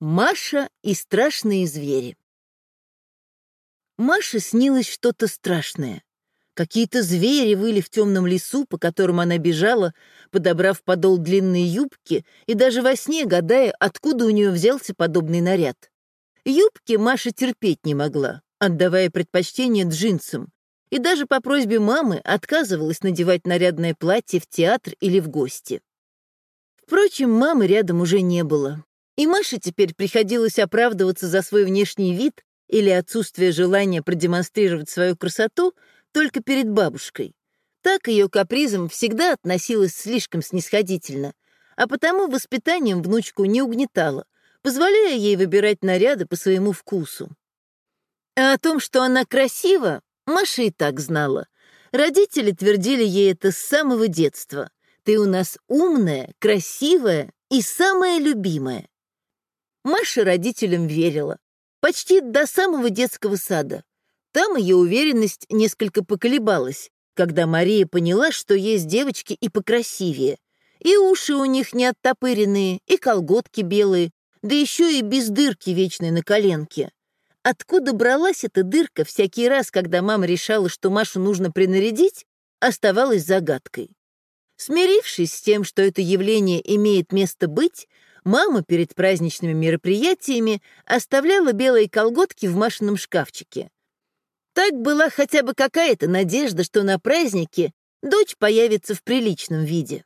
Маша и страшные звери. Маше снилось что-то страшное. Какие-то звери выли в темном лесу, по которому она бежала, подобрав подол длинной юбки и даже во сне гадая, откуда у нее взялся подобный наряд. Юбки Маша терпеть не могла, отдавая предпочтение джинсам, и даже по просьбе мамы отказывалась надевать нарядное платье в театр или в гости. Впрочем, мамы рядом уже не было, и Маше теперь приходилось оправдываться за свой внешний вид или отсутствие желания продемонстрировать свою красоту только перед бабушкой. Так ее капризом всегда относилась слишком снисходительно, а потому воспитанием внучку не угнетала, позволяя ей выбирать наряды по своему вкусу. А о том, что она красива, Маша и так знала. Родители твердили ей это с самого детства. «Ты у нас умная, красивая и самая любимая». Маша родителям верила. Почти до самого детского сада. Там ее уверенность несколько поколебалась, когда Мария поняла, что есть девочки и покрасивее. И уши у них не оттопыренные, и колготки белые, да еще и без дырки вечной на коленке. Откуда бралась эта дырка всякий раз, когда мама решала, что Машу нужно принарядить, оставалась загадкой. Смирившись с тем, что это явление имеет место быть, мама перед праздничными мероприятиями оставляла белые колготки в Машином шкафчике. Так была хотя бы какая-то надежда, что на празднике дочь появится в приличном виде.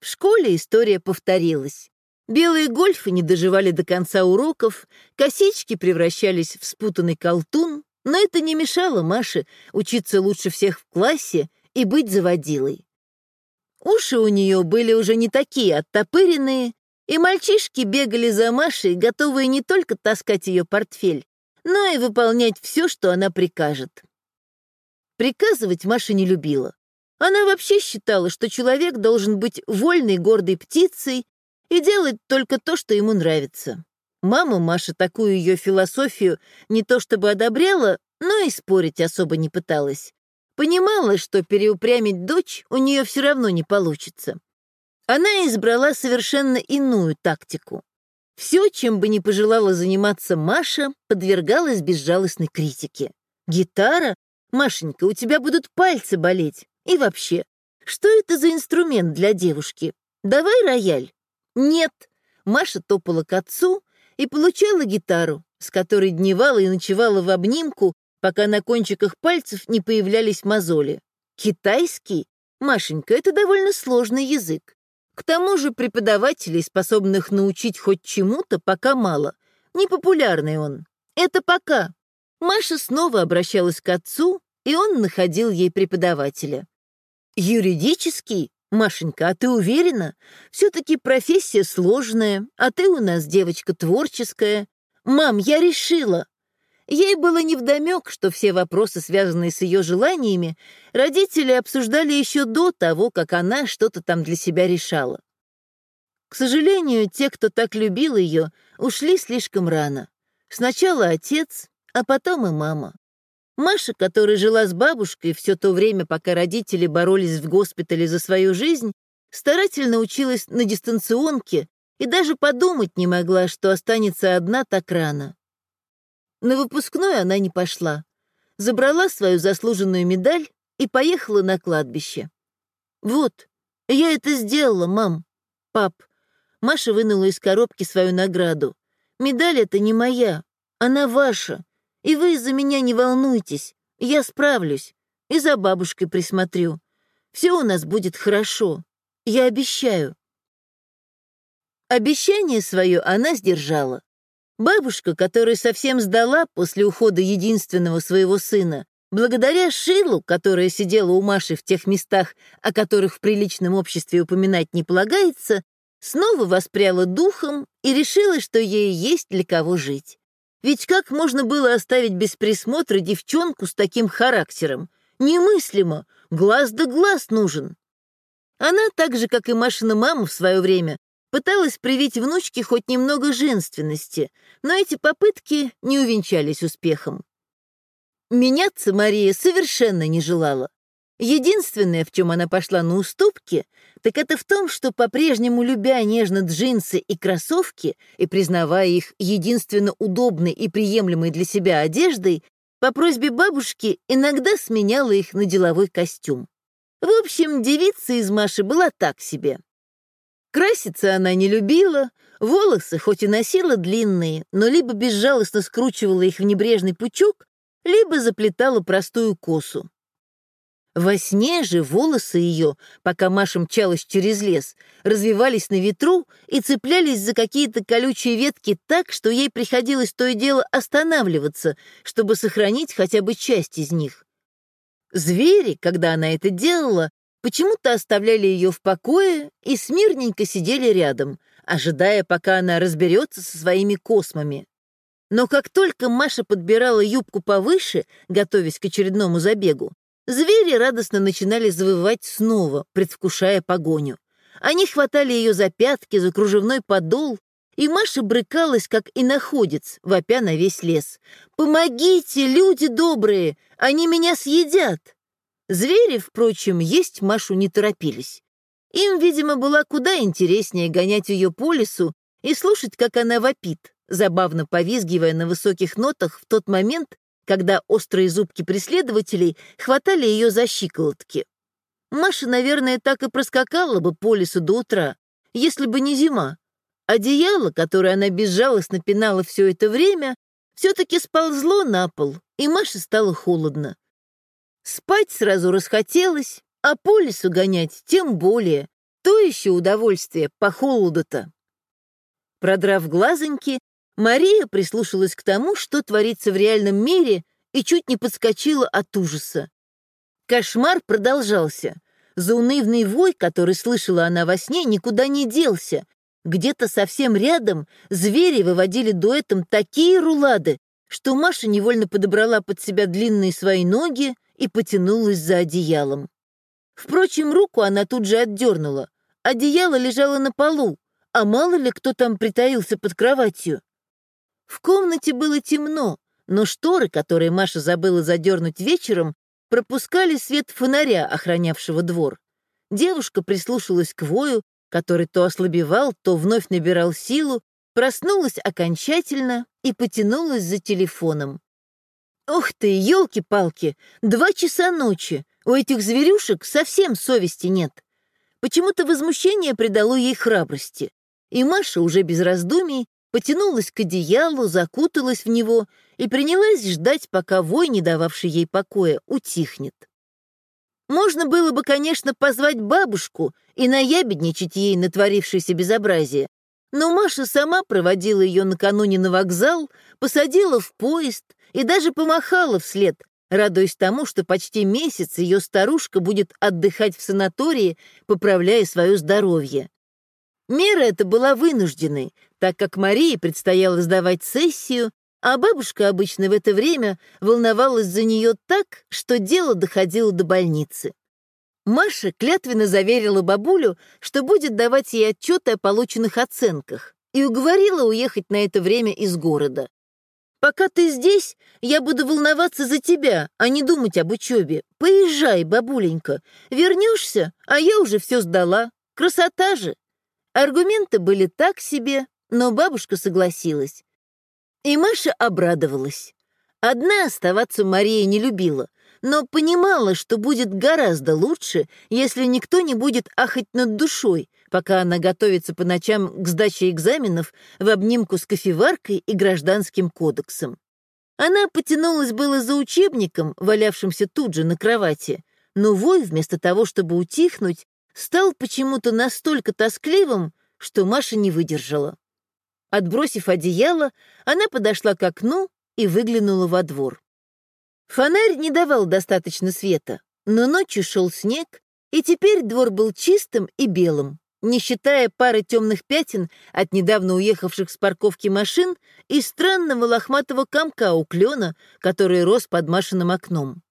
В школе история повторилась. Белые гольфы не доживали до конца уроков, косички превращались в спутанный колтун, но это не мешало Маше учиться лучше всех в классе и быть заводилой. Уши у нее были уже не такие оттопыренные, и мальчишки бегали за Машей, готовые не только таскать ее портфель, но и выполнять все, что она прикажет. Приказывать Маша не любила. Она вообще считала, что человек должен быть вольной, гордой птицей и делать только то, что ему нравится. Мама Маша такую ее философию не то чтобы одобряла, но и спорить особо не пыталась. Понимала, что переупрямить дочь у нее все равно не получится. Она избрала совершенно иную тактику. Все, чем бы ни пожелала заниматься Маша, подвергалось безжалостной критике. «Гитара? Машенька, у тебя будут пальцы болеть. И вообще, что это за инструмент для девушки? Давай рояль». «Нет». Маша топала к отцу и получала гитару, с которой дневала и ночевала в обнимку, пока на кончиках пальцев не появлялись мозоли. Китайский? Машенька, это довольно сложный язык. К тому же преподавателей, способных научить хоть чему-то, пока мало. Непопулярный он. Это пока. Маша снова обращалась к отцу, и он находил ей преподавателя. Юридический? Машенька, а ты уверена? Все-таки профессия сложная, а ты у нас девочка творческая. Мам, я решила. Ей было невдомек, что все вопросы, связанные с ее желаниями, родители обсуждали еще до того, как она что-то там для себя решала. К сожалению, те, кто так любил ее, ушли слишком рано. Сначала отец, а потом и мама. Маша, которая жила с бабушкой все то время, пока родители боролись в госпитале за свою жизнь, старательно училась на дистанционке и даже подумать не могла, что останется одна так рано. На выпускной она не пошла. Забрала свою заслуженную медаль и поехала на кладбище. «Вот, я это сделала, мам. Пап». Маша вынула из коробки свою награду. «Медаль это не моя, она ваша. И вы из-за меня не волнуйтесь. Я справлюсь. И за бабушкой присмотрю. Все у нас будет хорошо. Я обещаю». Обещание свое она сдержала. Бабушка, которая совсем сдала после ухода единственного своего сына, благодаря Шилу, которая сидела у Маши в тех местах, о которых в приличном обществе упоминать не полагается, снова воспряла духом и решила, что ей есть для кого жить. Ведь как можно было оставить без присмотра девчонку с таким характером? Немыслимо, глаз да глаз нужен. Она, так же, как и Машина мама в свое время, Пыталась привить внучке хоть немного женственности, но эти попытки не увенчались успехом. Меняться Мария совершенно не желала. Единственное, в чем она пошла на уступки, так это в том, что по-прежнему любя нежно джинсы и кроссовки и признавая их единственно удобной и приемлемой для себя одеждой, по просьбе бабушки иногда сменяла их на деловой костюм. В общем, девица из Маши была так себе. Краситься она не любила, волосы хоть и носила длинные, но либо безжалостно скручивала их в небрежный пучок, либо заплетала простую косу. Во сне же волосы ее, пока Маша мчалась через лес, развивались на ветру и цеплялись за какие-то колючие ветки так, что ей приходилось то и дело останавливаться, чтобы сохранить хотя бы часть из них. Звери, когда она это делала, почему-то оставляли ее в покое и смирненько сидели рядом, ожидая, пока она разберется со своими космами. Но как только Маша подбирала юбку повыше, готовясь к очередному забегу, Звери радостно начинали завывать снова, предвкушая погоню. Они хватали ее за пятки, за кружевной подол, и Маша брыкалась, как и находец, вопя на весь лес. «Помогите, люди добрые! Они меня съедят!» Звери, впрочем, есть Машу не торопились. Им, видимо, было куда интереснее гонять ее по лесу и слушать, как она вопит, забавно повизгивая на высоких нотах в тот момент, когда острые зубки преследователей хватали ее за щиколотки. Маша, наверное, так и проскакала бы по лесу до утра, если бы не зима. Одеяло, которое она безжалостно пинала все это время, все-таки сползло на пол, и Маше стало холодно. Спать сразу расхотелось, а по лесу гонять тем более. То еще удовольствие по холоду-то. Продрав глазоньки, Мария прислушалась к тому, что творится в реальном мире, и чуть не подскочила от ужаса. Кошмар продолжался. Заунывный вой, который слышала она во сне, никуда не делся. Где-то совсем рядом звери выводили дуэтом такие рулады, что Маша невольно подобрала под себя длинные свои ноги и потянулась за одеялом. Впрочем, руку она тут же отдернула. Одеяло лежало на полу, а мало ли кто там притаился под кроватью. В комнате было темно, но шторы, которые Маша забыла задернуть вечером, пропускали свет фонаря, охранявшего двор. Девушка прислушалась к вою, который то ослабевал, то вновь набирал силу, проснулась окончательно и потянулась за телефоном. «Ух ты, елки-палки! Два часа ночи! У этих зверюшек совсем совести нет!» Почему-то возмущение придало ей храбрости, и Маша уже без раздумий потянулась к одеялу, закуталась в него и принялась ждать, пока вой, не дававший ей покоя, утихнет. Можно было бы, конечно, позвать бабушку и наябедничать ей натворившееся безобразие, но Маша сама проводила ее накануне на вокзал, посадила в поезд и даже помахала вслед, радуясь тому, что почти месяц ее старушка будет отдыхать в санатории, поправляя свое здоровье. Мера эта была вынужденной, так как Марии предстояло сдавать сессию, а бабушка обычно в это время волновалась за нее так, что дело доходило до больницы. Маша клятвенно заверила бабулю, что будет давать ей отчеты о полученных оценках, и уговорила уехать на это время из города. «Пока ты здесь, я буду волноваться за тебя, а не думать об учебе. Поезжай, бабуленька. Вернешься, а я уже все сдала. Красота же!» Аргументы были так себе, но бабушка согласилась. И Маша обрадовалась. Одна оставаться Мария не любила, но понимала, что будет гораздо лучше, если никто не будет ахать над душой, пока она готовится по ночам к сдаче экзаменов в обнимку с кофеваркой и гражданским кодексом. Она потянулась было за учебником, валявшимся тут же на кровати, но вой, вместо того, чтобы утихнуть, стал почему-то настолько тоскливым, что Маша не выдержала. Отбросив одеяло, она подошла к окну и выглянула во двор. Фонарь не давал достаточно света, но ночью шел снег, и теперь двор был чистым и белым, не считая пары темных пятен от недавно уехавших с парковки машин и странного лохматого комка у клена, который рос под Машиным окном.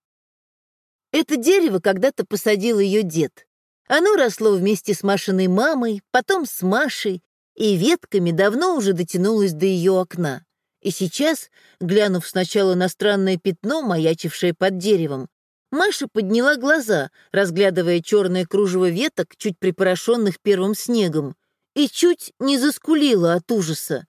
Это дерево когда-то посадил ее дед, оно росло вместе с Машиной мамой, потом с Машей, и ветками давно уже дотянулось до ее окна. И сейчас, глянув сначала на странное пятно, маячившее под деревом, Маша подняла глаза, разглядывая черное кружево веток, чуть припорошенных первым снегом, и чуть не заскулила от ужаса.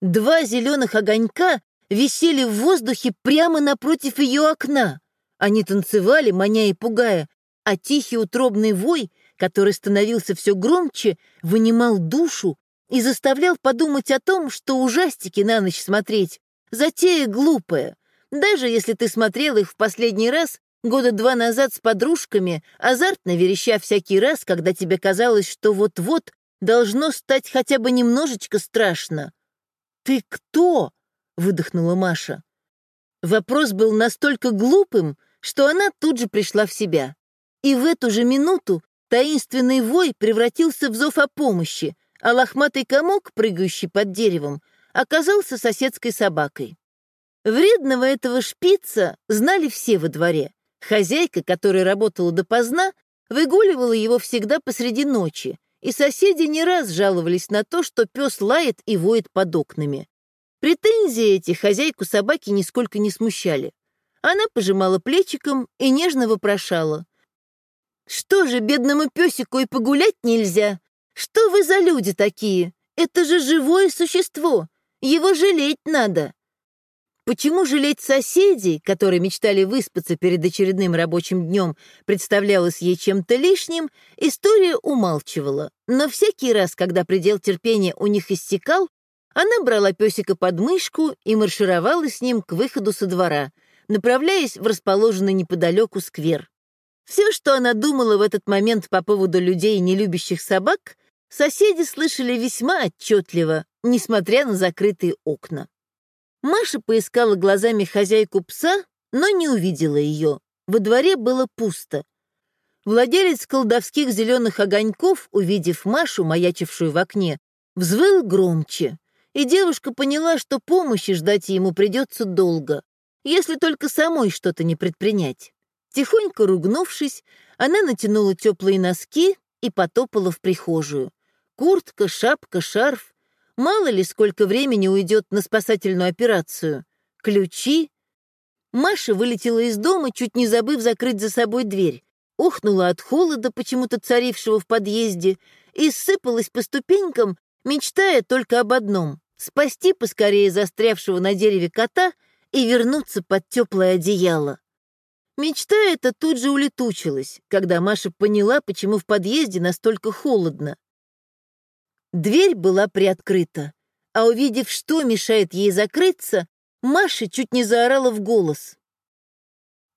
Два зеленых огонька висели в воздухе прямо напротив ее окна. Они танцевали, маня и пугая, а тихий утробный вой, который становился все громче, вынимал душу и заставлял подумать о том, что ужастики на ночь смотреть — затея глупая. Даже если ты смотрел их в последний раз года два назад с подружками, азартно вереща всякий раз, когда тебе казалось, что вот-вот должно стать хотя бы немножечко страшно. «Ты кто?» — выдохнула Маша. Вопрос был настолько глупым, что она тут же пришла в себя. И в эту же минуту таинственный вой превратился в зов о помощи, а лохматый комок, прыгающий под деревом, оказался соседской собакой. Вредного этого шпица знали все во дворе. Хозяйка, которая работала допоздна, выгуливала его всегда посреди ночи, и соседи не раз жаловались на то, что пес лает и воет под окнами. Претензии эти хозяйку собаки нисколько не смущали. Она пожимала плечиком и нежно вопрошала. «Что же, бедному песику и погулять нельзя? Что вы за люди такие? Это же живое существо. Его жалеть надо». Почему жалеть соседей, которые мечтали выспаться перед очередным рабочим днем, представлялось ей чем-то лишним, история умалчивала. Но всякий раз, когда предел терпения у них истекал, она брала песика под мышку и маршировала с ним к выходу со двора, направляясь в расположенный неподалеку сквер. Все, что она думала в этот момент по поводу людей, не любящих собак, соседи слышали весьма отчетливо, несмотря на закрытые окна. Маша поискала глазами хозяйку пса, но не увидела ее. Во дворе было пусто. Владелец колдовских зеленых огоньков, увидев Машу, маячившую в окне, взвыл громче, и девушка поняла, что помощи ждать ему придется долго, если только самой что-то не предпринять. Тихонько ругнувшись, она натянула теплые носки и потопала в прихожую. Куртка, шапка, шарф Мало ли, сколько времени уйдет на спасательную операцию. Ключи. Маша вылетела из дома, чуть не забыв закрыть за собой дверь, ухнула от холода, почему-то царившего в подъезде, и сыпалась по ступенькам, мечтая только об одном — спасти поскорее застрявшего на дереве кота и вернуться под теплое одеяло. Мечта эта тут же улетучилась, когда Маша поняла, почему в подъезде настолько холодно. Дверь была приоткрыта, а увидев, что мешает ей закрыться, Маша чуть не заорала в голос.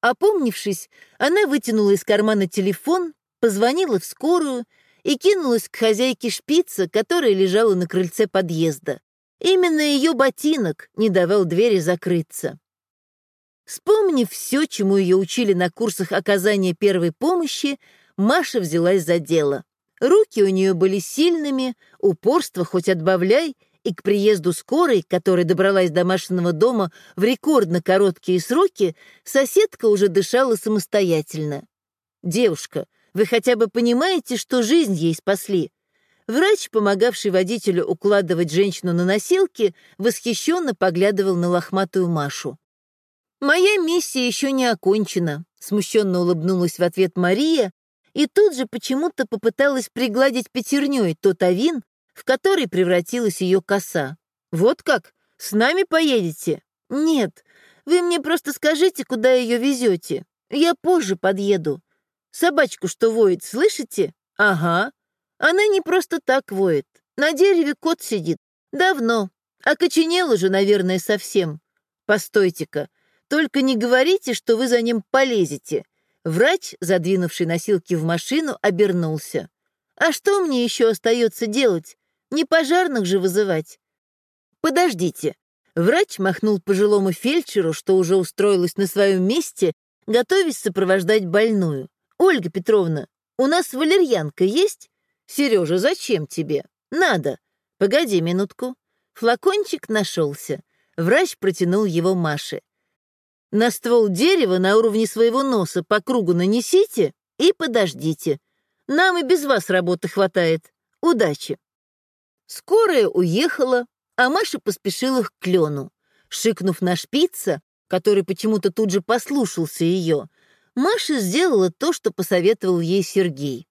Опомнившись, она вытянула из кармана телефон, позвонила в скорую и кинулась к хозяйке шпица, которая лежала на крыльце подъезда. Именно ее ботинок не давал двери закрыться. Вспомнив все, чему ее учили на курсах оказания первой помощи, Маша взялась за дело. Руки у нее были сильными, упорство хоть отбавляй, и к приезду скорой, которая добралась до Машиного дома в рекордно короткие сроки, соседка уже дышала самостоятельно. «Девушка, вы хотя бы понимаете, что жизнь ей спасли?» Врач, помогавший водителю укладывать женщину на носилки, восхищенно поглядывал на лохматую Машу. «Моя миссия еще не окончена», — смущенно улыбнулась в ответ Мария, и тут же почему-то попыталась пригладить пятерней тот авин, в который превратилась ее коса. «Вот как? С нами поедете?» «Нет, вы мне просто скажите, куда ее везете. Я позже подъеду. Собачку, что воет, слышите? Ага. Она не просто так воет. На дереве кот сидит. Давно. Окоченел уже, наверное, совсем. Постойте-ка. Только не говорите, что вы за ним полезете. Врач, задвинувший носилки в машину, обернулся. «А что мне еще остается делать? Не пожарных же вызывать?» «Подождите». Врач махнул пожилому фельдшеру, что уже устроилась на своем месте, готовясь сопровождать больную. «Ольга Петровна, у нас валерьянка есть? Сережа, зачем тебе? Надо. Погоди минутку». Флакончик нашелся. Врач протянул его Маше. На ствол дерева на уровне своего носа по кругу нанесите и подождите. Нам и без вас работы хватает. Удачи. Скорая уехала, а Маша поспешила к клену. Шикнув на шпица, который почему-то тут же послушался ее, Маша сделала то, что посоветовал ей Сергей.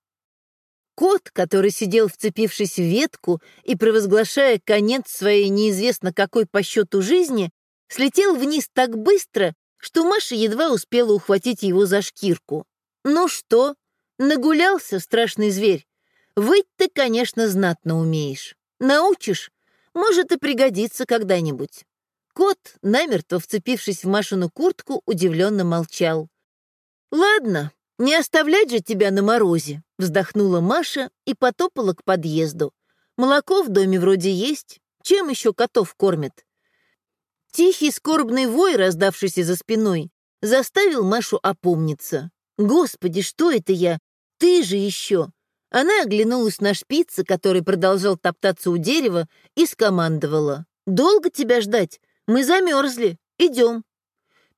Кот, который сидел, вцепившись в ветку и провозглашая конец своей неизвестно какой по счету жизни, слетел вниз так быстро, что Маша едва успела ухватить его за шкирку. «Ну что, нагулялся, страшный зверь? Выть ты, конечно, знатно умеешь. Научишь? Может, и пригодится когда-нибудь». Кот, намертво вцепившись в Машину куртку, удивленно молчал. «Ладно, не оставлять же тебя на морозе», — вздохнула Маша и потопала к подъезду. «Молоко в доме вроде есть. Чем еще котов кормят?» Тихий скорбный вой, раздавшийся за спиной, заставил Машу опомниться. «Господи, что это я? Ты же еще!» Она оглянулась на шпица, который продолжал топтаться у дерева, и скомандовала. «Долго тебя ждать? Мы замерзли. Идем».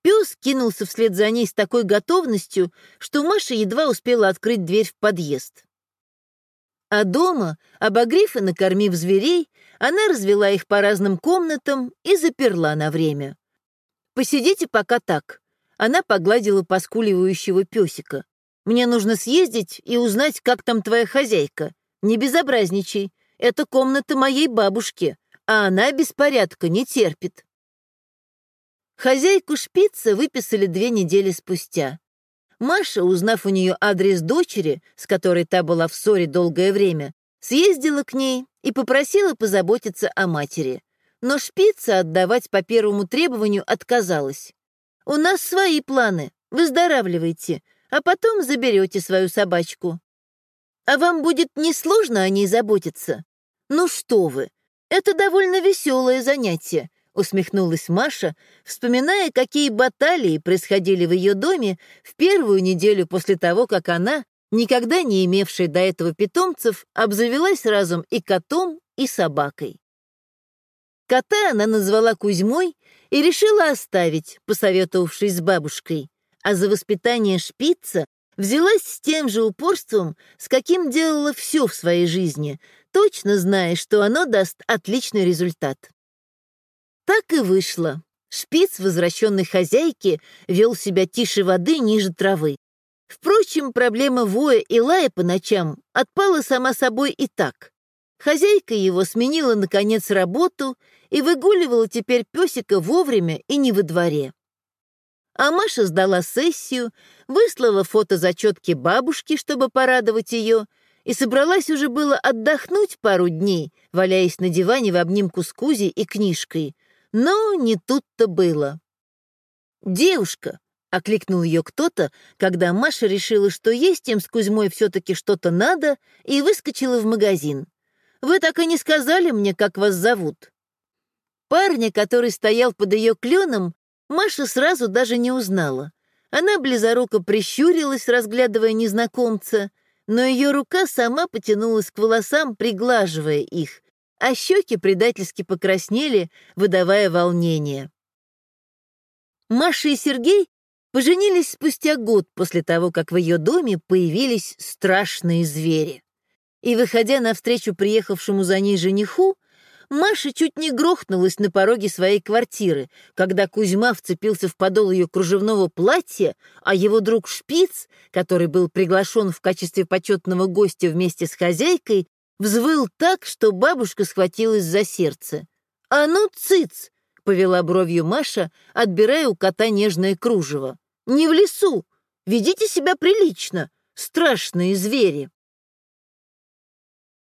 Пес кинулся вслед за ней с такой готовностью, что Маша едва успела открыть дверь в подъезд. А дома, обогрев и накормив зверей, она развела их по разным комнатам и заперла на время. «Посидите пока так». Она погладила поскуливающего песика. «Мне нужно съездить и узнать, как там твоя хозяйка. Не безобразничай. Это комната моей бабушки, а она беспорядка не терпит». Хозяйку шпица выписали две недели спустя. Маша, узнав у нее адрес дочери, с которой та была в ссоре долгое время, съездила к ней и попросила позаботиться о матери. Но шпица отдавать по первому требованию отказалась. «У нас свои планы. Выздоравливайте, а потом заберете свою собачку. А вам будет несложно о ней заботиться? Ну что вы, это довольно веселое занятие усмехнулась Маша, вспоминая, какие баталии происходили в ее доме в первую неделю после того, как она, никогда не имевшая до этого питомцев, обзавелась разом и котом, и собакой. Кота она назвала Кузьмой и решила оставить, посоветовавшись с бабушкой, а за воспитание шпица взялась с тем же упорством, с каким делала все в своей жизни, точно зная, что оно даст отличный результат. Так и вышло. Шпиц, возвращенный хозяйке, вел себя тише воды ниже травы. Впрочем, проблема воя и лая по ночам отпала сама собой и так. Хозяйка его сменила, наконец, работу и выгуливала теперь песика вовремя и не во дворе. А Маша сдала сессию, выслала фото зачетки бабушки, чтобы порадовать ее, и собралась уже было отдохнуть пару дней, валяясь на диване в обнимку с Кузей и книжкой, но не тут-то было. «Девушка!» — окликнул ее кто-то, когда Маша решила, что есть им с Кузьмой все-таки что-то надо, и выскочила в магазин. «Вы так и не сказали мне, как вас зовут». Парня, который стоял под ее кленом, Маша сразу даже не узнала. Она близоруко прищурилась, разглядывая незнакомца, но ее рука сама потянулась к волосам, приглаживая их, а щеки предательски покраснели, выдавая волнение. Маша и Сергей поженились спустя год после того, как в ее доме появились страшные звери. И, выходя навстречу приехавшему за ней жениху, Маша чуть не грохнулась на пороге своей квартиры, когда Кузьма вцепился в подол ее кружевного платья, а его друг Шпиц, который был приглашен в качестве почетного гостя вместе с хозяйкой, взвыл так, что бабушка схватилась за сердце. «А ну, цыц!» — повела бровью Маша, отбирая у кота нежное кружево. «Не в лесу! Ведите себя прилично! Страшные звери!»